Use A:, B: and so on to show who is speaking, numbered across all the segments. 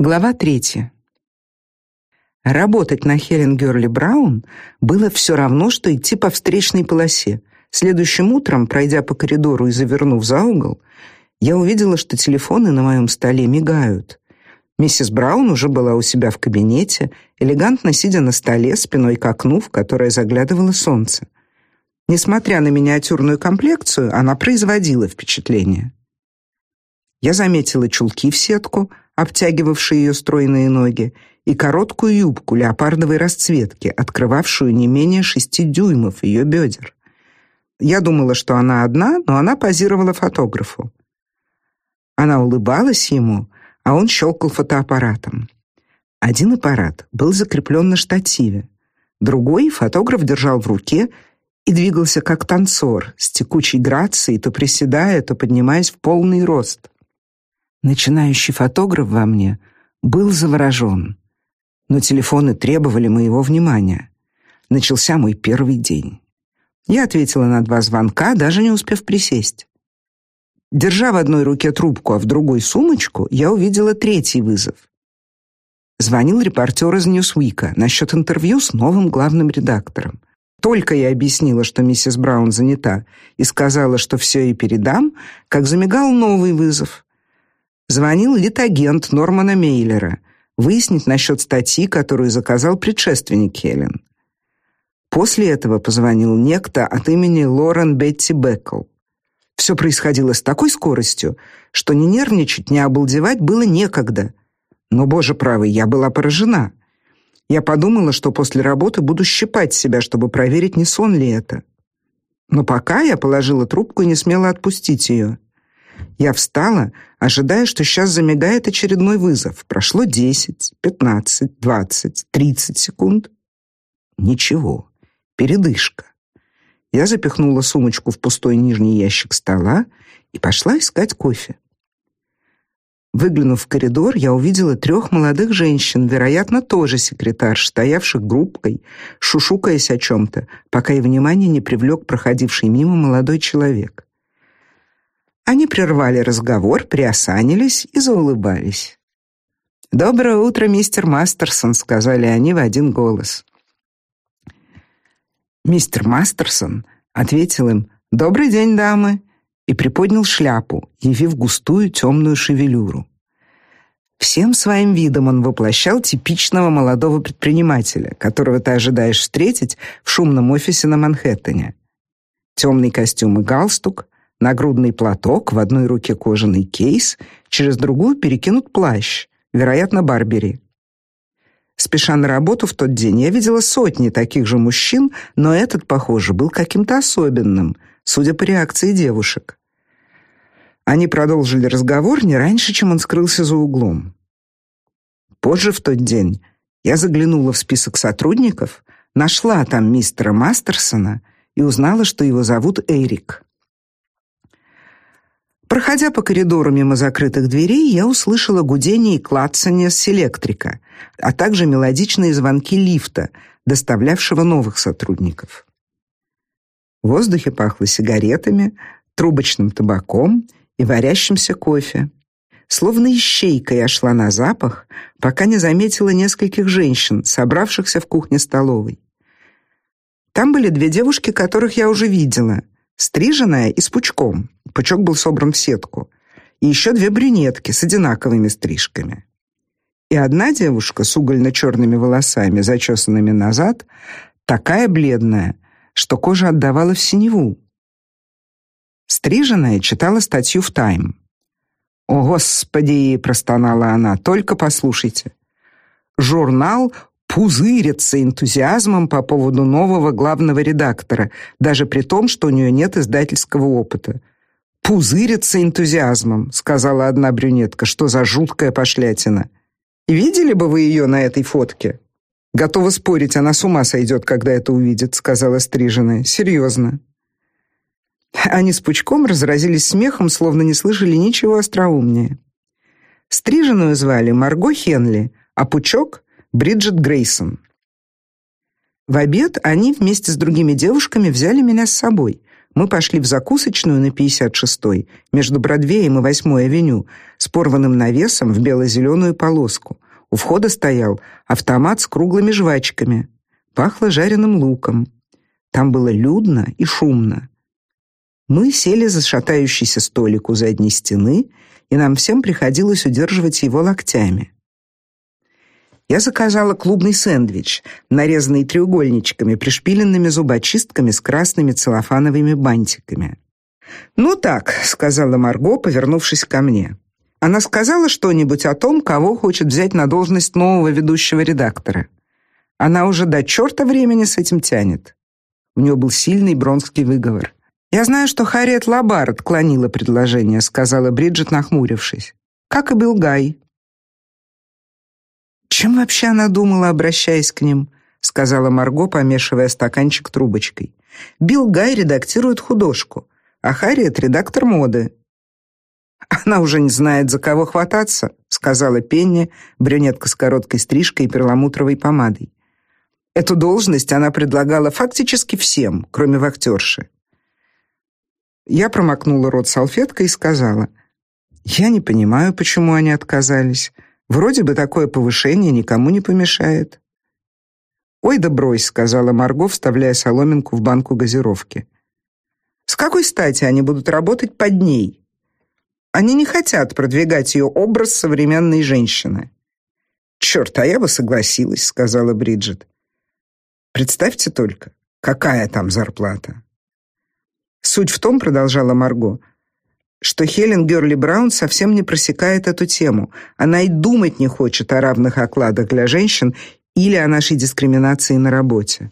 A: Глава третья. Работать на Хелен Герли Браун было все равно, что идти по встречной полосе. Следующим утром, пройдя по коридору и завернув за угол, я увидела, что телефоны на моем столе мигают. Миссис Браун уже была у себя в кабинете, элегантно сидя на столе спиной к окну, в которое заглядывало солнце. Несмотря на миниатюрную комплекцию, она производила впечатление. Я заметила чулки в сетку, обтягивавшие ее стройные ноги, и короткую юбку леопардовой расцветки, открывавшую не менее шести дюймов ее бедер. Я думала, что она одна, но она позировала фотографу. Она улыбалась ему, а он щелкал фотоаппаратом. Один аппарат был закреплен на штативе, другой фотограф держал в руке и двигался как танцор, с текучей грацией, то приседая, то поднимаясь в полный рост. Начинающий фотограф во мне был заворожен, но телефоны требовали моего внимания. Начался мой первый день. Я ответила на два звонка, даже не успев присесть. Держа в одной руке трубку, а в другой сумочку, я увидела третий вызов. Звонил репортер из Ньюсвика насчет интервью с новым главным редактором. Только я объяснила, что миссис Браун занята, и сказала, что все и передам, как замигал новый вызов. Звонил литагент Нормана Мейлера выяснить насчет статьи, которую заказал предшественник Хелен. После этого позвонил некто от имени Лорен Бетти Беккл. Все происходило с такой скоростью, что ни нервничать, ни обалдевать было некогда. Но, боже правый, я была поражена. Я подумала, что после работы буду щипать себя, чтобы проверить, не сон ли это. Но пока я положила трубку и не смела отпустить ее. Я встала, ожидая, что сейчас замигает очередной вызов. Прошло 10, 15, 20, 30 секунд. Ничего. Передышка. Я запихнула сумочку в пустой нижний ящик стола и пошла искать кофе. Выглянув в коридор, я увидела трех молодых женщин, вероятно, тоже секретарш, стоявших группкой, шушукаясь о чем то пока и внимание не привлек проходивший мимо молодой человек. Они прервали разговор, приосанились и заулыбались. «Доброе утро, мистер Мастерсон», — сказали они в один голос. Мистер Мастерсон ответил им «Добрый день, дамы», и приподнял шляпу, явив густую темную шевелюру. Всем своим видом он воплощал типичного молодого предпринимателя, которого ты ожидаешь встретить в шумном офисе на Манхэттене. Темный костюм и галстук, нагрудный платок, в одной руке кожаный кейс, через другую перекинут плащ, вероятно, Барбери. Спеша на работу в тот день, я видела сотни таких же мужчин, но этот, похоже, был каким-то особенным, судя по реакции девушек. Они продолжили разговор не раньше, чем он скрылся за углом. Позже в тот день я заглянула в список сотрудников, нашла там мистера Мастерсона и узнала, что его зовут Эрик. Проходя по коридору мимо закрытых дверей, я услышала гудение и клацание с электрика, а также мелодичные звонки лифта, доставлявшего новых сотрудников. В воздухе пахло сигаретами, трубочным табаком и варящимся кофе. Словно ищейка я шла на запах, пока не заметила нескольких женщин, собравшихся в кухне-столовой. Там были две девушки, которых я уже видела, стриженная и с пучком. Пучок был собран в сетку. И еще две брюнетки с одинаковыми стрижками. И одна девушка с угольно черными волосами, зачесанными назад, такая бледная, что кожа отдавала в синеву. Стриженная читала статью в Тайм. «О, Господи!» — простонала она. «Только послушайте. Журнал пузырится энтузиазмом по поводу нового главного редактора, даже при том, что у нее нет издательского опыта. Пузырится энтузиазмом, сказала одна брюнетка. Что за жуткая пошлятина? Видели бы вы ее на этой фотке? Готова спорить, она с ума сойдет, когда это увидит, сказала стриженная. Серьезно. Они с Пучком разразились смехом, словно не слышали ничего остроумнее. Стриженную звали Марго Хенли, а Пучок Бриджит Грейсон. В обед они вместе с другими девушками взяли меня с собой. Мы пошли в закусочную на 56-й, между Бродвеем и 8-й авеню, с порванным навесом в бело зеленую полоску. У входа стоял автомат с круглыми жвачками. Пахло жареным луком. Там было людно и шумно. Мы сели за шатающийся столик у задней стены, и нам всем приходилось удерживать его локтями. Я заказала клубный сэндвич, нарезанный треугольничками, пришпиленными зубочистками с красными целлофановыми бантиками. "Ну так", сказала Марго, повернувшись ко мне. Она сказала что-нибудь о том, кого хочет взять на должность нового ведущего редактора. Она уже до черта времени с этим тянет. У нее был сильный бронский выговор. Я знаю, что Харриет Лабар отклонила предложение, сказала Бриджит, нахмурившись. Как и Билл Гай. Чем вообще она думала, обращаясь к ним? сказала Марго, помешивая стаканчик трубочкой. Билл Гай редактирует художку, а Харриет редактор моды. Она уже не знает, за кого хвататься, сказала Пенни, брюнетка с короткой стрижкой и перламутровой помадой. Эту должность она предлагала фактически всем, кроме вахтерши. Я промокнула рот салфеткой и сказала: "Я не понимаю, почему они отказались. Вроде бы такое повышение никому не помешает". "Ой, да брось", сказала Марго, вставляя соломинку в банку газировки. "С какой стати они будут работать под ней? Они не хотят продвигать ее образ современной женщины". «Черт, а я бы согласилась", сказала Бриджит. "Представьте только, какая там зарплата". Суть в том, продолжала Марго, что Хелен Герли Браун совсем не просекает эту тему. Она и думать не хочет о равных окладах для женщин или о нашей дискриминации на работе.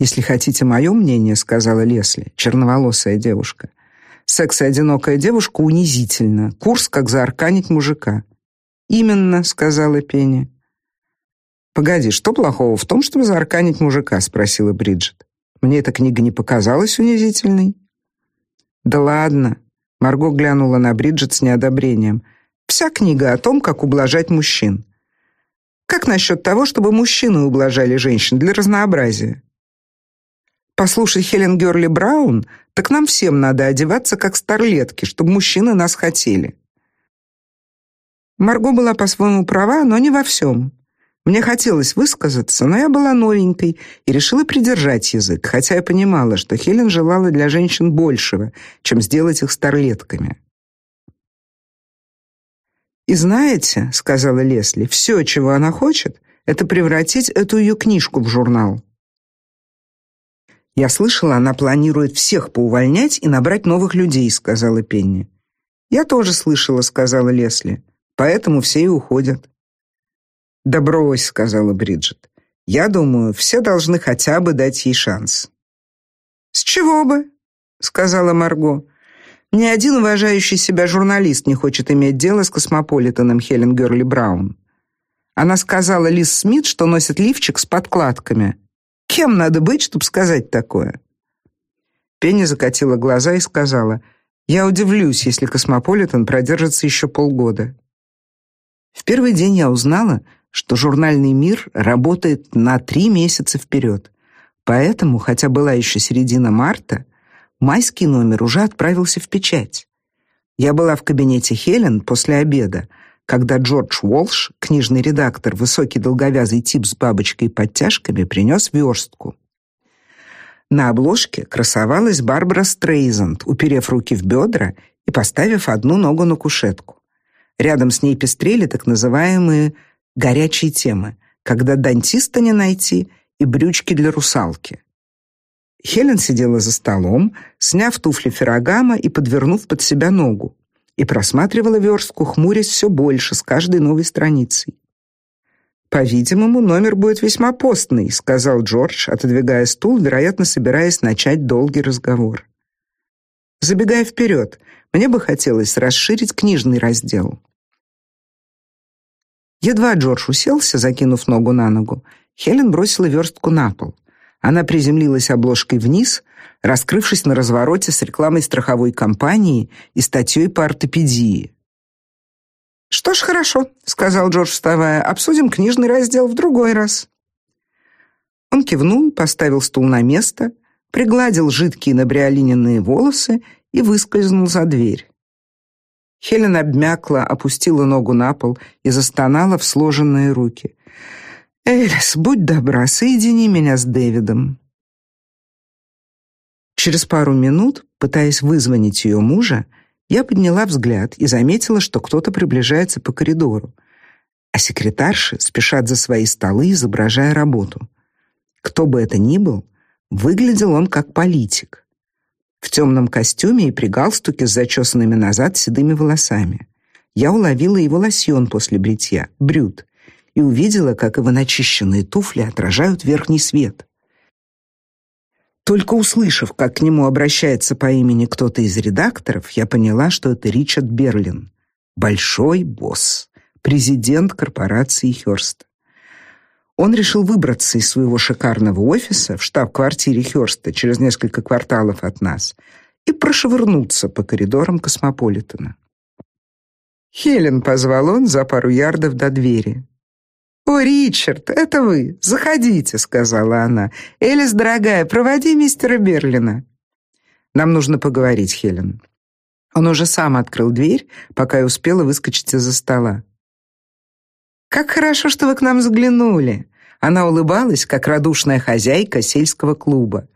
A: Если хотите мое мнение, сказала Лесли, черноволосая девушка. Секс и одинокая девушка унизительно. Курс как заарканить мужика. Именно, сказала Пенни. Погоди, что плохого в том, чтобы заарканить мужика, спросила Бриджит. Мне эта книга не показалась унизительной. Да ладно, Марго глянула на Бриджит с неодобрением. Вся книга о том, как ублажать мужчин. Как насчет того, чтобы мужчины ублажали женщин для разнообразия? Послушай Хелен Герли Браун, так нам всем надо одеваться как старлетки, чтобы мужчины нас хотели. Марго была по-своему права, но не во всем. Мне хотелось высказаться, но я была новенькой и решила придержать язык, хотя я понимала, что Хелен желала для женщин большего, чем сделать их старлетками. И знаете, сказала Лесли, все, чего она хочет, это превратить эту ее книжку в журнал. Я слышала, она планирует всех поувольнять и набрать новых людей, сказала Пенни. Я тоже слышала, сказала Лесли. Поэтому все и уходят. "Да брось", сказала Бриджит. "Я думаю, все должны хотя бы дать ей шанс". "С чего бы?" сказала Марго. "Ни один уважающий себя журналист не хочет иметь дело с космополитеном Хелен Герли Браун". Она сказала Лиз Смит, что носит лифчик с подкладками. Кем надо быть, чтобы сказать такое? Пенни закатила глаза и сказала: "Я удивлюсь, если космополитен продержится еще полгода". В первый день я узнала, что журнальный мир работает на три месяца вперед. Поэтому, хотя была еще середина марта, майский номер уже отправился в печать. Я была в кабинете Хелен после обеда, когда Джордж Уолш, книжный редактор, высокий долговязый тип с бабочкой и подтяжками, принес верстку. На обложке красовалась Барбара Стрейзанд, уперев руки в бедра и поставив одну ногу на кушетку. Рядом с ней пестрели так называемые горячие темы, когда дантиста не найти и брючки для русалки. Хелен сидела за столом, сняв туфли Феррагама и подвернув под себя ногу, и просматривала верстку, хмурясь все больше с каждой новой страницей. По-видимому, номер будет весьма постный, сказал Джордж, отодвигая стул, вероятно, собираясь начать долгий разговор. Забегая вперед, мне бы хотелось расширить книжный раздел. Едва Джордж уселся, закинув ногу на ногу, Хелен бросила верстку на пол. Она приземлилась обложкой вниз, раскрывшись на развороте с рекламой страховой компании и статьей по ортопедии. Что ж, хорошо, сказал Джордж, вставая. Обсудим книжный раздел в другой раз. Он кивнул, поставил стул на место, пригладил жидкие набриолиненные волосы и выскользнул за дверь. Хелен обмякла, опустила ногу на пол и застонала в сложенные руки. «Элис, будь добра, соедини меня с Дэвидом». Через пару минут, пытаясь вызвонить ее мужа, я подняла взгляд и заметила, что кто-то приближается по коридору, а секретарши спешат за свои столы, изображая работу. Кто бы это ни был, выглядел он как политик. В темном костюме и при галстуке с зачесанными назад седыми волосами. Я уловила его лосьон после бритья, брют, и увидела, как его начищенные туфли отражают верхний свет. Только услышав, как к нему обращается по имени кто-то из редакторов, я поняла, что это Ричард Берлин, большой босс, президент корпорации Хёрст. Он решил выбраться из своего шикарного офиса в штаб-квартире Хёрста через несколько кварталов от нас и прошвырнуться по коридорам Космополитена. Хелен позвал он за пару ярдов до двери. «О, Ричард, это вы! Заходите», — сказала она. «Элис, дорогая, проводи мистера Берлина». «Нам нужно поговорить, Хелен». Он уже сам открыл дверь, пока я успела выскочить из-за стола. «Как хорошо, что вы к нам заглянули!» Она улыбалась, как радушная хозяйка сельского клуба.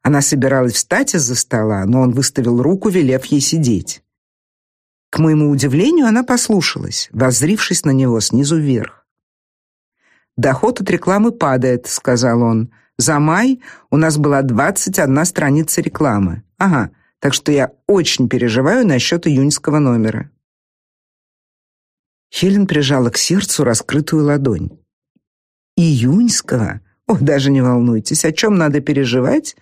A: Она собиралась встать из-за стола, но он выставил руку, велев ей сидеть. К моему удивлению, она послушалась, воззрившись на него снизу вверх. Доход от рекламы падает, сказал он. За май у нас была 21 страница рекламы. Ага, так что я очень переживаю насчет июньского номера. Хелен прижала к сердцу раскрытую ладонь. Июньского? О, даже не волнуйтесь, о чем надо переживать?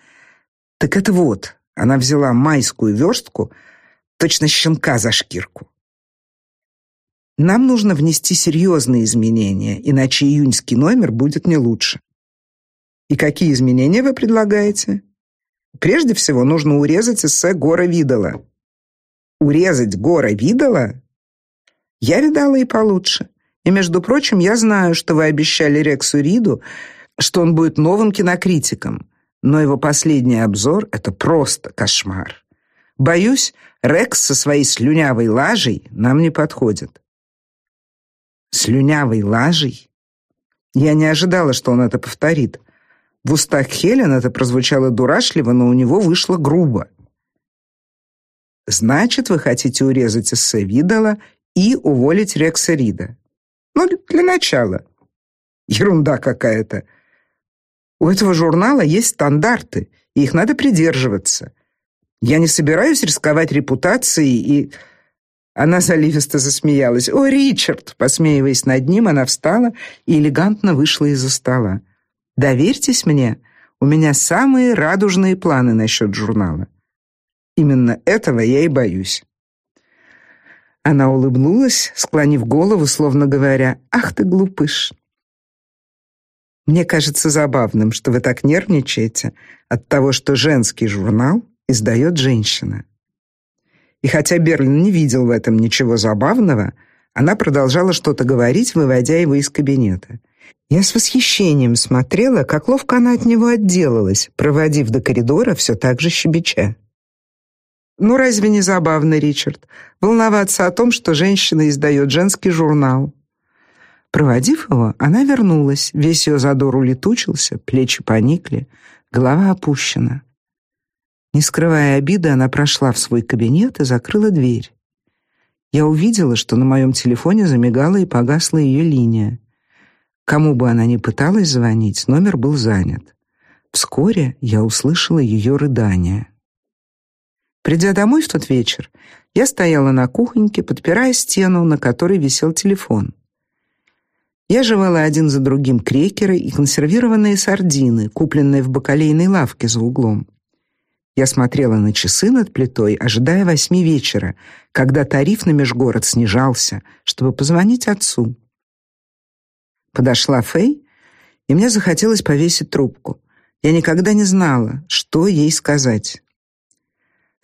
A: Так это вот, она взяла майскую верстку, точно щенка за шкирку. Нам нужно внести серьезные изменения, иначе июньский номер будет не лучше. И какие изменения вы предлагаете? Прежде всего, нужно урезать эссе Гора Видала. Урезать Гора Видала? Я видала и получше. И, между прочим, я знаю, что вы обещали Рексу Риду, что он будет новым кинокритиком, но его последний обзор — это просто кошмар. Боюсь, Рекс со своей слюнявой лажей нам не подходит слюнявой лажей. Я не ожидала, что он это повторит. В устах Хелен это прозвучало дурашливо, но у него вышло грубо. Значит, вы хотите урезать эссе Видала и уволить Рекса Рида? Ну, для начала. Ерунда какая-то. У этого журнала есть стандарты, и их надо придерживаться. Я не собираюсь рисковать репутацией и она заливисто засмеялась. «О, Ричард!» Посмеиваясь над ним, она встала и элегантно вышла из-за стола. «Доверьтесь мне, у меня самые радужные планы насчет журнала. Именно этого я и боюсь». Она улыбнулась, склонив голову, словно говоря, «Ах ты глупыш!» Мне кажется забавным, что вы так нервничаете от того, что женский журнал издает женщина. И хотя Берлин не видел в этом ничего забавного, она продолжала что-то говорить, выводя его из кабинета. Я с восхищением смотрела, как ловко она от него отделалась, проводив до коридора все так же щебеча. Ну разве не забавно, Ричард, волноваться о том, что женщина издает женский журнал? Проводив его, она вернулась. Весь ее задор улетучился, плечи поникли, голова опущена. Не скрывая обиды, она прошла в свой кабинет и закрыла дверь. Я увидела, что на моем телефоне замигала и погасла ее линия. Кому бы она ни пыталась звонить, номер был занят. Вскоре я услышала ее рыдания. Придя домой в тот вечер, я стояла на кухоньке, подпирая стену, на которой висел телефон. Я жевала один за другим крекеры и консервированные сардины, купленные в бакалейной лавке за углом. Я смотрела на часы над плитой, ожидая восьми вечера, когда тариф на межгород снижался, чтобы позвонить отцу. Подошла Фэй, и мне захотелось повесить трубку. Я никогда не знала, что ей сказать.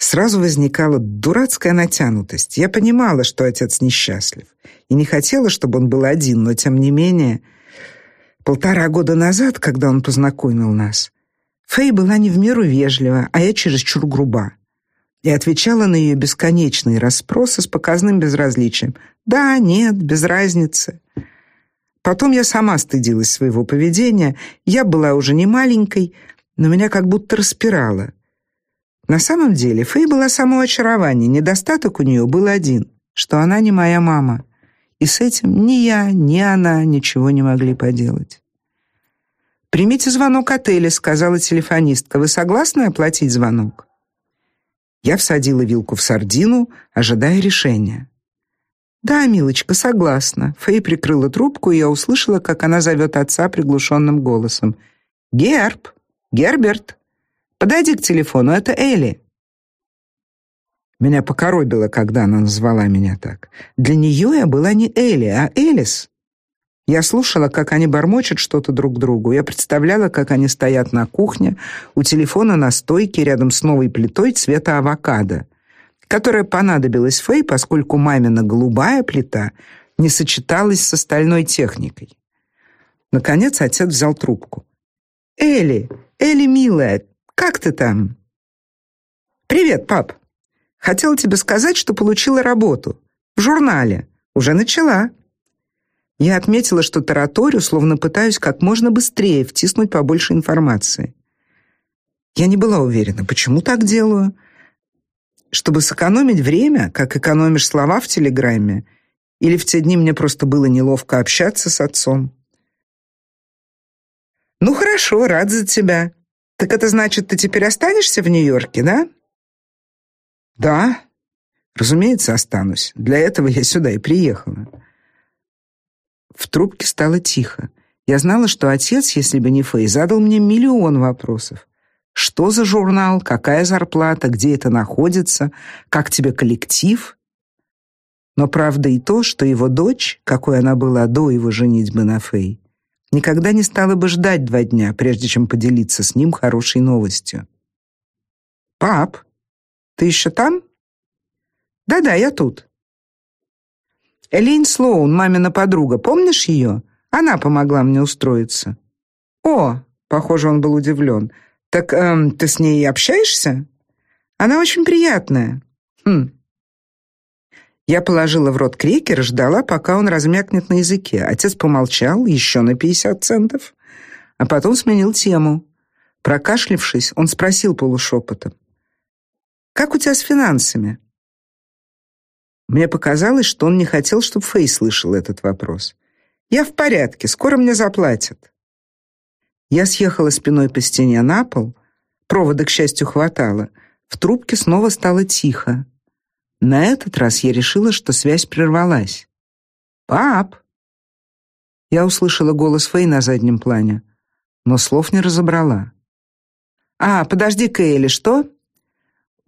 A: Сразу возникала дурацкая натянутость. Я понимала, что отец несчастлив, и не хотела, чтобы он был один, но тем не менее, полтора года назад, когда он познакомил нас, Фэй была не в меру вежлива, а я чересчур груба. И отвечала на ее бесконечные расспросы с показным безразличием. Да, нет, без разницы. Потом я сама стыдилась своего поведения. Я была уже не маленькой, но меня как будто распирало. На самом деле Фэй была само очарование, недостаток у нее был один, что она не моя мама. И с этим ни я, ни она ничего не могли поделать. «Примите звонок отеля», — сказала телефонистка. «Вы согласны оплатить звонок?» Я всадила вилку в сардину, ожидая решения. «Да, милочка, согласна». Фэй прикрыла трубку, и я услышала, как она зовет отца приглушенным голосом. «Герб! Герберт! Подойди к телефону, это Элли!» Меня покоробило, когда она назвала меня так. Для нее я была не Элли, а Элис. Я слушала, как они бормочут что-то друг другу. Я представляла, как они стоят на кухне, у телефона на стойке рядом с новой плитой цвета авокадо, которая понадобилась Фэй, поскольку мамина голубая плита не сочеталась с остальной техникой. Наконец отец взял трубку. «Элли, Элли, милая, как ты там?» «Привет, пап. Хотела тебе сказать, что получила работу. В журнале. Уже начала». Я отметила, что тараторю, словно пытаюсь как можно быстрее втиснуть побольше информации. Я не была уверена, почему так делаю. Чтобы сэкономить время, как экономишь слова в телеграмме, или в те дни мне просто было неловко общаться с отцом. Ну хорошо, рад за тебя. Так это значит, ты теперь останешься в Нью-Йорке, да? Да. Разумеется, останусь. Для этого я сюда и приехала. В трубке стало тихо. Я знала, что отец, если бы не Фэй, задал мне миллион вопросов. Что за журнал, какая зарплата, где это находится, как тебе коллектив? Но правда и то, что его дочь, какой она была до его женитьбы на Фэй, никогда не стала бы ждать два дня, прежде чем поделиться с ним хорошей новостью. «Пап, ты еще там?» «Да-да, я тут». Элейн Слоун, мамина подруга, помнишь ее? Она помогла мне устроиться. О, похоже, он был удивлен. Так эм, ты с ней общаешься? Она очень приятная. Хм. Я положила в рот крекер и ждала, пока он размякнет на языке. Отец помолчал еще на 50 центов, а потом сменил тему. Прокашлившись, он спросил полушепотом. «Как у тебя с финансами?» Мне показалось, что он не хотел, чтобы Фэй слышал этот вопрос. «Я в порядке, скоро мне заплатят». Я съехала спиной по стене на пол, провода, к счастью, хватало. В трубке снова стало тихо. На этот раз я решила, что связь прервалась. «Пап!» Я услышала голос Фэй на заднем плане, но слов не разобрала. «А, подожди, Кейли, что?»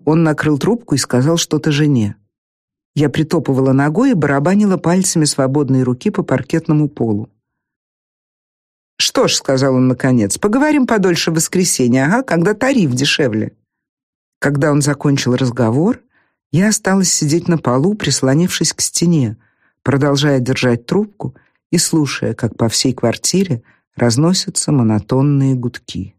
A: Он накрыл трубку и сказал что-то жене. Я притопывала ногой и барабанила пальцами свободной руки по паркетному полу. «Что ж», — сказал он наконец, — «поговорим подольше в воскресенье, ага, когда тариф дешевле». Когда он закончил разговор, я осталась сидеть на полу, прислонившись к стене, продолжая держать трубку и слушая, как по всей квартире разносятся монотонные гудки.